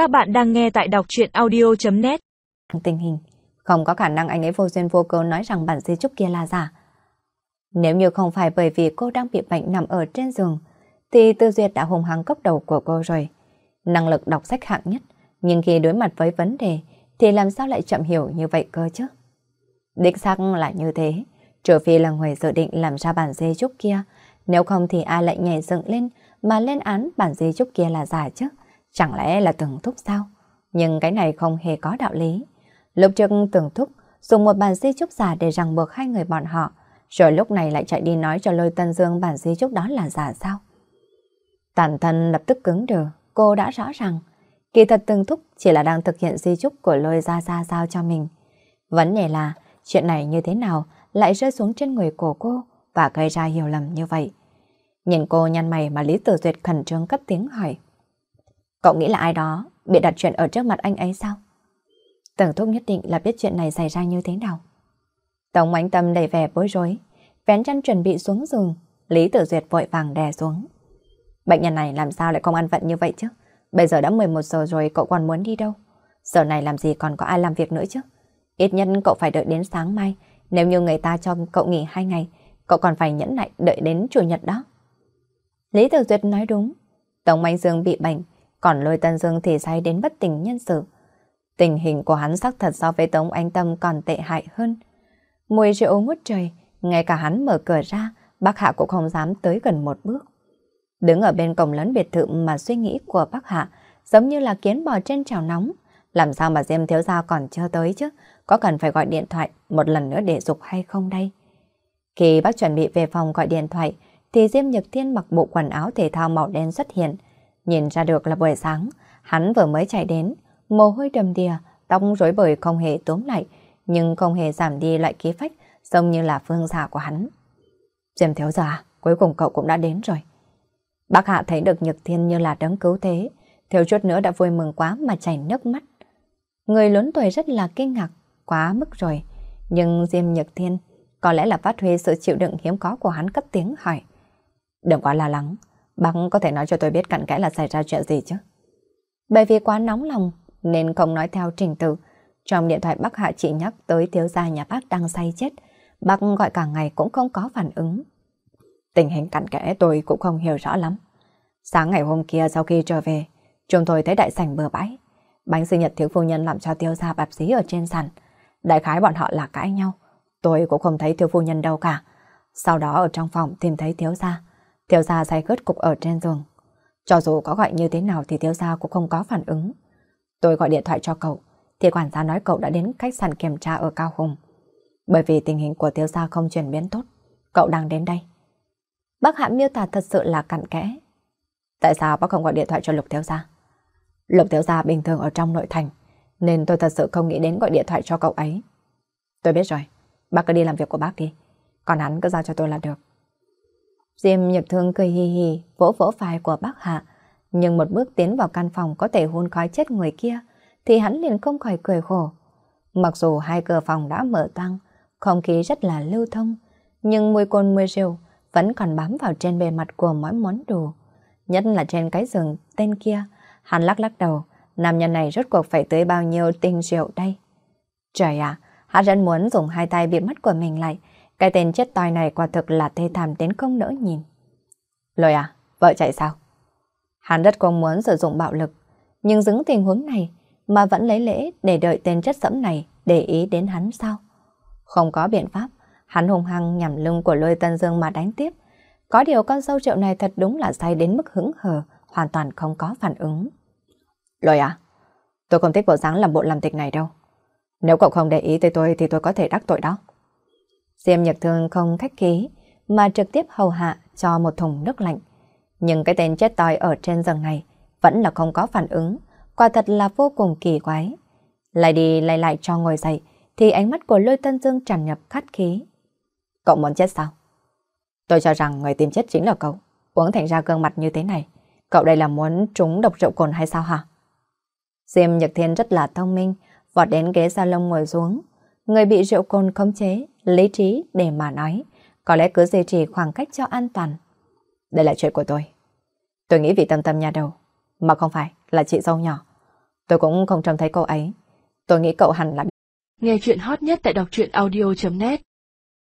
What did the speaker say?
Các bạn đang nghe tại đọc truyện audio.net Tình hình, không có khả năng anh ấy vô duyên vô cớ nói rằng bản di trúc kia là giả. Nếu như không phải bởi vì cô đang bị bệnh nằm ở trên giường, thì Tư Duyệt đã hùng hăng cốc đầu của cô rồi. Năng lực đọc sách hạng nhất, nhưng khi đối mặt với vấn đề, thì làm sao lại chậm hiểu như vậy cơ chứ? Đích xác là như thế, trừ phi là người dự định làm ra bản di trúc kia, nếu không thì ai lại nhảy dựng lên mà lên án bản di trúc kia là giả chứ? Chẳng lẽ là tưởng thúc sao? Nhưng cái này không hề có đạo lý. Lúc trước tưởng thúc dùng một bản di trúc giả để ràng buộc hai người bọn họ, rồi lúc này lại chạy đi nói cho lôi tân dương bản di trúc đó là giả sao? Tản thân lập tức cứng đờ, cô đã rõ ràng. Kỳ thật từng thúc chỉ là đang thực hiện di trúc của lôi ra ra giao cho mình. Vấn đề là chuyện này như thế nào lại rơi xuống trên người của cô và gây ra hiểu lầm như vậy. Nhìn cô nhăn mày mà Lý Tử Duyệt khẩn trương cất tiếng hỏi. Cậu nghĩ là ai đó bị đặt chuyện ở trước mặt anh ấy sao? Tưởng thúc nhất định là biết chuyện này xảy ra như thế nào. Tống ánh tâm đầy vẻ bối rối, vén chăn chuẩn bị xuống giường, Lý Tử Duyệt vội vàng đè xuống. Bệnh nhân này làm sao lại không ăn vận như vậy chứ? Bây giờ đã 11 giờ rồi cậu còn muốn đi đâu? Giờ này làm gì còn có ai làm việc nữa chứ? Ít nhất cậu phải đợi đến sáng mai. Nếu như người ta cho cậu nghỉ hai ngày, cậu còn phải nhẫn nại đợi đến chủ nhật đó. Lý Tử Duyệt nói đúng. Tống Mạnh Dương bị bệnh, còn lôi Tân Dương thì say đến bất tỉnh nhân sự. Tình hình của hắn sắc thật so với Tống Anh Tâm còn tệ hại hơn. Mùi rượu ngút trời, ngay cả hắn mở cửa ra, bác Hạ cũng không dám tới gần một bước. Đứng ở bên cổng lớn biệt thự mà suy nghĩ của bác Hạ giống như là kiến bò trên chảo nóng. Làm sao mà Diêm Thiếu Gia còn chưa tới chứ? Có cần phải gọi điện thoại một lần nữa để dục hay không đây? Khi bác chuẩn bị về phòng gọi điện thoại, thì Diêm Nhật Thiên mặc bộ quần áo thể thao màu đen xuất hiện. Nhìn ra được là buổi sáng, hắn vừa mới chạy đến, mồ hôi đầm đìa, tóc rối bời không hề tốm lại, nhưng không hề giảm đi loại khí phách, giống như là phương giả của hắn. Diêm thiếu già cuối cùng cậu cũng đã đến rồi. Bác Hạ thấy được Nhật Thiên như là đấng cứu thế, thiếu chút nữa đã vui mừng quá mà chảy nước mắt. Người lớn tuổi rất là kinh ngạc, quá mức rồi. Nhưng Diêm Nhật Thiên có lẽ là phát huy sự chịu đựng hiếm có của hắn cất tiếng hỏi. Đừng quá lo lắng, bác có thể nói cho tôi biết cặn kẽ là xảy ra chuyện gì chứ. Bởi vì quá nóng lòng nên không nói theo trình tự. Trong điện thoại bác Hạ chỉ nhắc tới thiếu gia nhà bác đang say chết. Bác gọi cả ngày cũng không có phản ứng. Tình hình cặn kẽ tôi cũng không hiểu rõ lắm. Sáng ngày hôm kia sau khi trở về, chúng tôi thấy đại sảnh bừa bãi. Bánh sinh nhật thiếu phu nhân làm cho tiêu gia bạp dí ở trên sàn. Đại khái bọn họ là cãi nhau. Tôi cũng không thấy thiếu phu nhân đâu cả. Sau đó ở trong phòng tìm thấy thiếu gia. Thiếu gia say gớt cục ở trên giường. Cho dù có gọi như thế nào thì thiếu gia cũng không có phản ứng. Tôi gọi điện thoại cho cậu, thì quản gia nói cậu đã đến khách sạn kiểm tra ở Cao Hùng. Bởi vì tình hình của thiếu gia không chuyển biến tốt, cậu đang đến đây. Bác Hạ miêu tả thật sự là cặn kẽ. Tại sao bác không gọi điện thoại cho Lục Thiếu Gia? Lục Thiếu Gia bình thường ở trong nội thành, nên tôi thật sự không nghĩ đến gọi điện thoại cho cậu ấy. Tôi biết rồi, bác cứ đi làm việc của bác đi, còn hắn cứ giao cho tôi là được. Diêm Nhật Thương cười hì hì, vỗ vỗ vai của bác Hạ, nhưng một bước tiến vào căn phòng có thể hôn khói chết người kia, thì hắn liền không khỏi cười khổ. Mặc dù hai cửa phòng đã mở tăng, không khí rất là lưu thông, nhưng mùi cồn mùi rượu vẫn còn bám vào trên bề mặt của mỗi món đồ. Nhất là trên cái giường tên kia, hắn lắc lắc đầu, nam nhân này rốt cuộc phải tới bao nhiêu tinh rượu đây. Trời ạ, hắn rất muốn dùng hai tay bịt mắt của mình lại, cái tên chết toi này quả thực là thê thảm đến không nỡ nhìn. Lôi à, vợ chạy sao? Hắn rất không muốn sử dụng bạo lực, nhưng dứng tình huống này mà vẫn lấy lễ để đợi tên chất sẫm này để ý đến hắn sao? Không có biện pháp, hắn hùng hăng nhằm lưng của lôi tân dương mà đánh tiếp. Có điều con sâu triệu này thật đúng là say đến mức hứng hờ, hoàn toàn không có phản ứng. Lôi à, tôi không thích bộ dáng làm bộ làm tịch này đâu. Nếu cậu không để ý tới tôi thì tôi có thể đắc tội đó. Diêm Nhật Thương không khách khí, mà trực tiếp hầu hạ cho một thùng nước lạnh. Nhưng cái tên chết tòi ở trên giường này vẫn là không có phản ứng, quả thật là vô cùng kỳ quái. Lại đi lại lại cho ngồi dậy, thì ánh mắt của lôi tân dương tràn nhập khát khí. Cậu muốn chết sao? Tôi cho rằng người tìm chết chính là cậu. Uống thành ra gương mặt như thế này. Cậu đây là muốn trúng độc rượu cồn hay sao hả? Diêm Nhật Thiên rất là thông minh, vọt đến ghế salon ngồi xuống. Người bị rượu cồn khống chế, lý trí để mà nói, có lẽ cứ duy trì khoảng cách cho an toàn. Đây là chuyện của tôi. Tôi nghĩ vì tâm tâm nhà đầu, mà không phải là chị dâu nhỏ. Tôi cũng không trông thấy cô ấy. Tôi nghĩ cậu hẳn là... Nghe chuyện hot nhất tại đọc truyện audio.net